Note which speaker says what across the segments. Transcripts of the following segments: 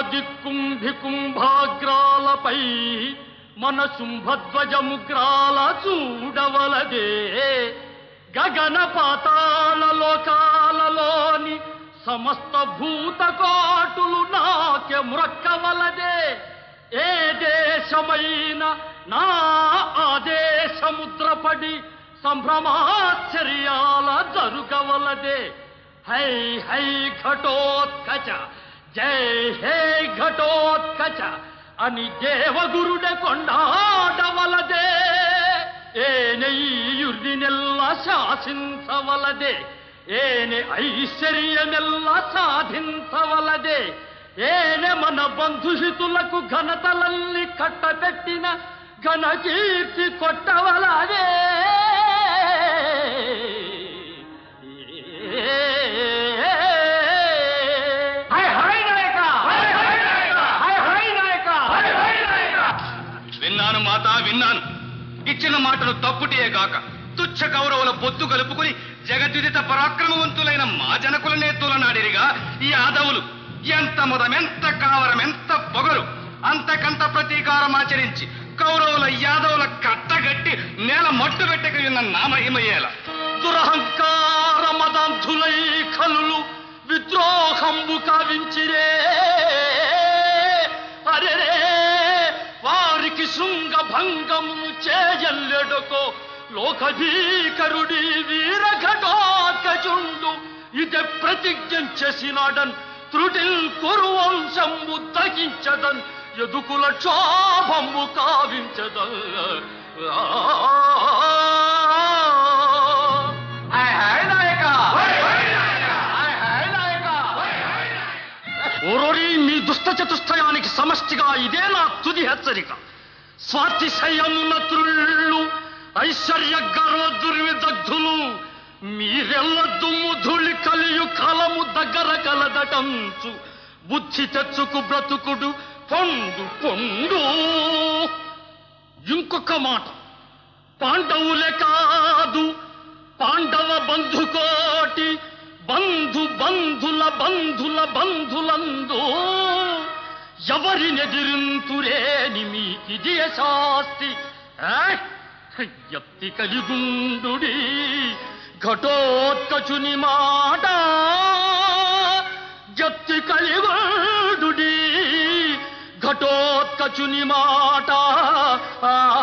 Speaker 1: దిక్కుంభికుంభాగ్రాలపై మన శుంభధ్వజముగ్రాల చూడవలదే. గగన పాతాళ లోకాలలోని సమస్త భూతకోటులు నాకె మురక్కవలదే. ఏ దేశమైన నా ఆదేశముద్రపడి సంభ్రమాశ్చర్యాల జరుగవలదే. హై హై ఘటోత్కచ జై హే ఘటోత్కచ అని దేవగురుడ కొండాడవలదే. ఏనెయ్యుర్దినెల్ల శాసించవలదే ఏనే ఐశ్వర్యమెల్ల సాధించవలదే ఏనే మన బంధుహితులకు ఘనతలల్ని కట్టబెట్టిన ఘనకీర్తి కొట్టవలదే.
Speaker 2: విన్నాను ఇచ్చిన మాటలు తప్పుటియే కాక తుచ్చ కౌరవుల పొత్తు కలుపుకుని జగద్విదిత పరాక్రమవంతులైన మా జనకులనే తులనాడిరిగా ఈ యాదవులు ఎంత ముదమెంత కావరం ఎంత పొగరు. అంతకంత ప్రతీకారం ఆచరించి కౌరవుల యాదవుల కట్టగట్టి నేల మట్టు పెట్టకయున్న నామహిమయ్యేలా
Speaker 1: దురహంకార మదంధులై కలులు విద్రోహంబు కావించిరే. శృంగ భంగము చేయల్లెడుకో లోకభీకరుడి వీరఘటోత్కచుండు ఇదే ప్రతిజ్ఞ చేసినాడన్ త్రుటిల్ కురువంశంబు తగించదన్ ఎదుకుల క్షోభంబు కావించదన్ ఓరోరి మీ దుష్ట చతుష్టయానికి సమష్టిగా ఇదే నా తుది హెచ్చరిక. స్వాతిశయమున త్రుళ్ళు ఐశ్వర్య గర్వ దుర్విదగ్ధులు మీరెల్ల దుమ్ముధుళి కలియు కలము దగ్గర కలదటంచు. బుద్ధి తెచ్చుకు బ్రతుకుడు పొండు పొండు ఇంకొక మాట పాండవులే కాదు పాండవ బంధుకోటి బంధు బంధుల బంధుల బంధుల ఎవరినెదిరింతురేని మీకిది శాస్తి? ఎత్తి కలిగుండు ఘటోత్కచుని మాట. జత్తి కలిగుండు ఘటోత్కచుని మాట. ఆ,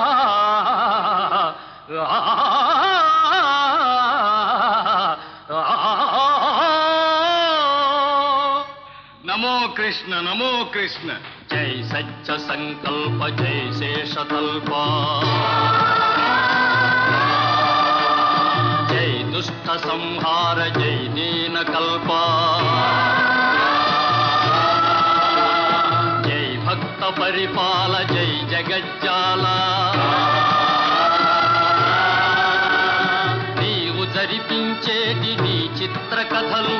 Speaker 2: కృష్ణ నమో కృష్ణ.
Speaker 1: జై సత్య సంకల్ప జై శేషతల్ప జై దుష్ట సంహార జై నీనకల్ప జై భక్త పరిపాల జై జగజ్జాల. నీవు జరిపించేది నీ చిత్రకథలు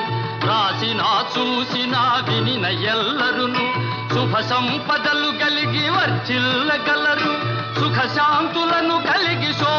Speaker 1: రాసినా చూసినా వినిన ఎల్లరును. శుభ సంపదలు కలిగి వర్చిల్లగలరు. సుఖ శాంతులను కలిగి శో